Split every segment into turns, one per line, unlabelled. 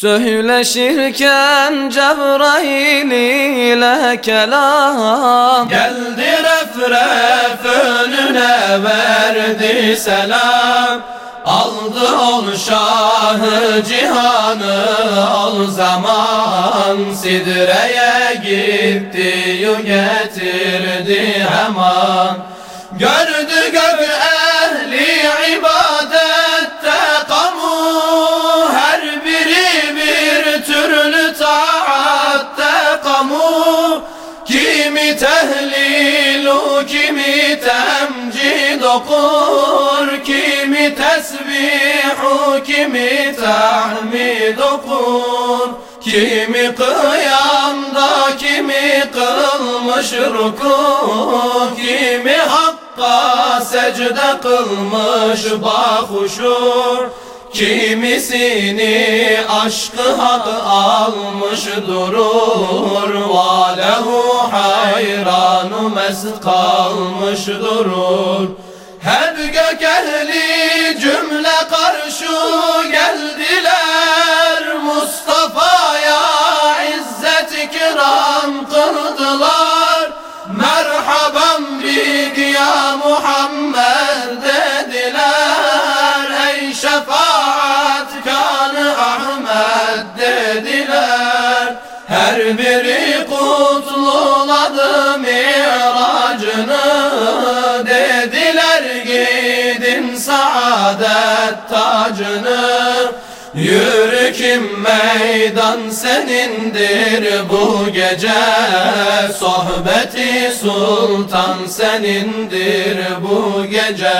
Söyleşirken Cebrail ile kelam.
Geldi ref ref önüne verdi selam. Aldı ol şahı cihanı ol zaman. Sidreye gitti yu getirdi hemen. Gördü gök ehli ibadette okur Kimi tesbihu kimi tahmid okur. Kimi kıyamda kimi kılmış ruku Kimi hakka secde kılmış bahuşur. Kimisini aşkı hak almış durur. Valehu hayranu mest kalmış durur Gök ehli cümle karşı geldiler. Mustafa'ya izzet ikram kıldılar Merhaban bik ya Muhammed dediler. Ey şefaat kanı Ahmet dediler. Her biri kutluladı miracını saadet tacını Yürü kim meydan senindir. Bu gece Sohbeti sultan senindir. Bu gece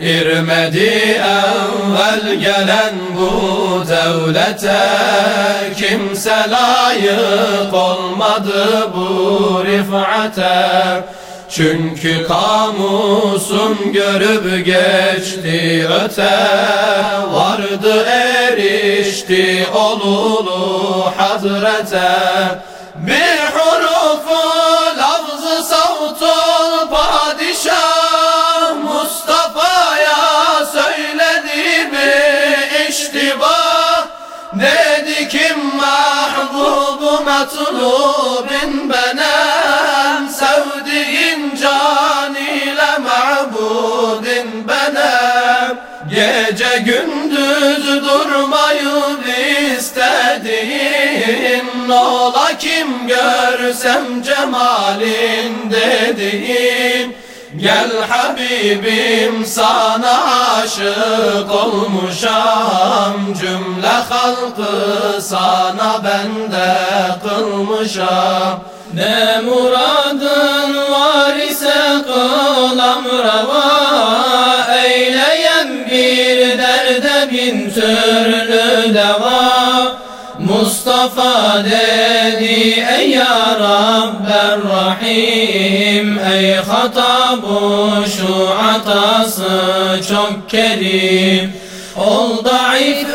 İrmedi evvel gelen bu devlete Kimse layık olmadı bu rifate çünkü kamusun görüp geçti öte Vardı erişti olulu hazrete Bir hurufu lafzı savtul padişah Mustafa'ya söyledi bir iştibah Dedi kim mahbubu metlubin benem Gece gündüz durmayıp istediğin Ola kim görsem cemalin dediğin Gel Habibim sana aşık olmuşam Cümle halkı sana bende kılmışam.
Ne muradın var ise kılam rava bin türlü deva Mustafa dedi ey ya Rabber Rahim Ey hatabu şu atası çok kerim. Ol daif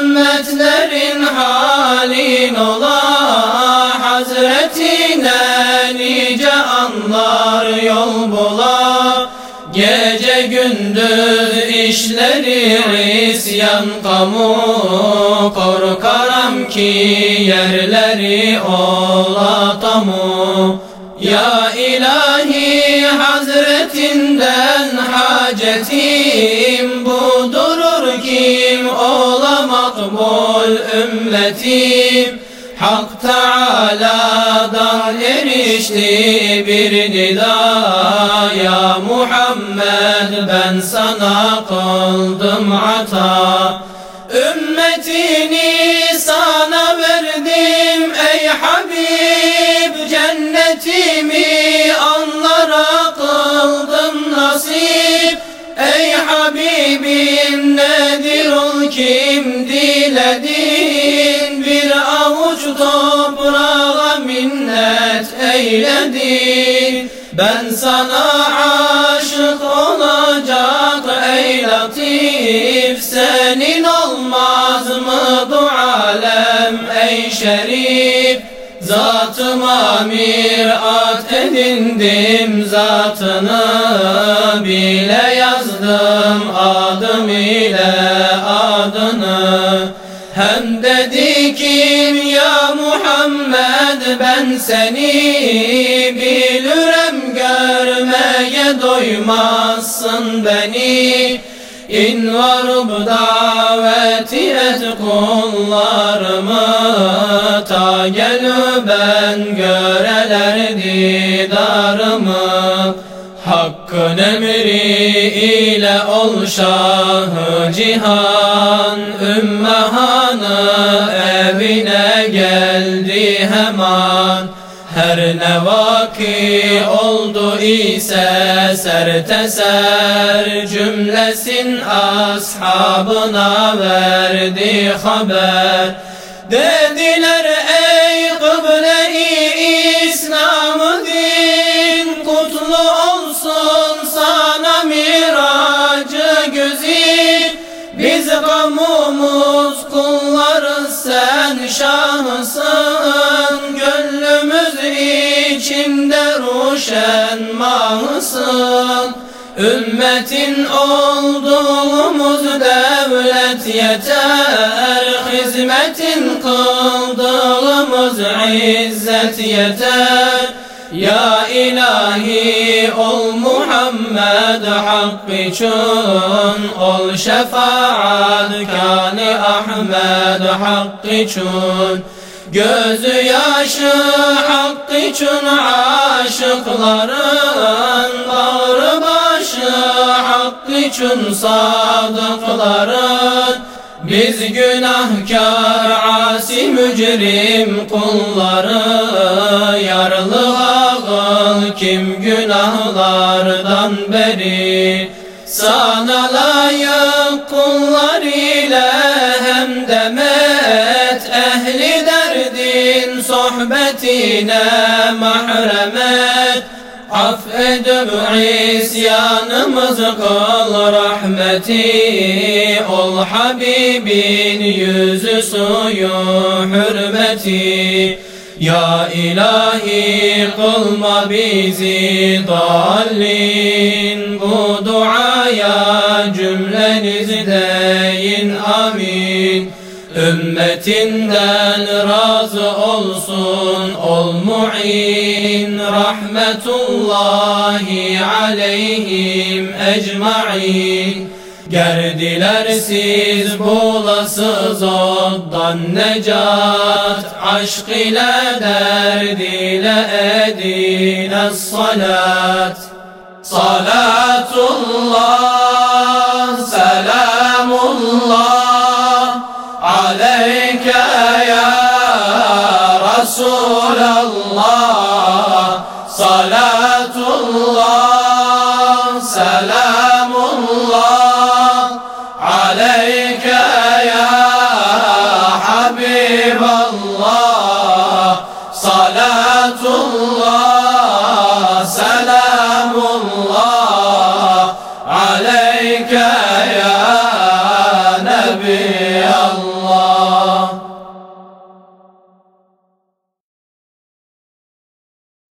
ümmetlerin halin ola Hazretine nice anlar yol bula. Gece gündüz işleri isyan kamu Korkarım ki yerleri ola tamu. Ya ilahi hazretinden hacetim Bu durur kim ola makbul ümmetim Hak Teala'dan erişti bir nida Ya Muhammed ben sana kıldım ata. Ümmetini sana verdim ey Habib Cennetimi eyledin Ben sana aşık olacak ey latif Senin olmaz mı bu alem ey şerif? Zatıma mirat edindim. Zatını Bile yazdım adım ile adını. Hem dedi kim ya Muhammed ben seni Bilürem görmeye doymazsın beni. İn varıp daveti et kullarımı Ta gelü ben göreler didarımı. Hakkın emri ile ol şahı cihan Ümmü hanı evine geldi hemen her ne vaki oldu ise serteser Cümlesin ashabına verdi haber. Dediler Ümmetin olduğumuz devlet yeter. Hizmetin kıldığımız izzet yeter. Ya ilahi ol Muhammed hak için Ol şefaat. Kâni Ahmed hak için. Gözü yaşı hak için aşıkların için sadıkların Biz günahkar asi mücrim kulları Yarlı ağıl kim günahlardan beri? Sana layık kullar ile hem demet Ehli derdin sohbetine mahremet Affedip isyanımız kıl rahmeti. Ol Habibin yüzü suyu hürmeti. Ya ilahi kılma bizi dallin. Bu duaya cümleniz deyin amin Ümmetinden razı olsun ol mu'in Rahmetullahi aleyhim ecma'in. Gerdiler siz bulasız ondan necat Aşk ile derd ile edine salat Salatullah, Resulallah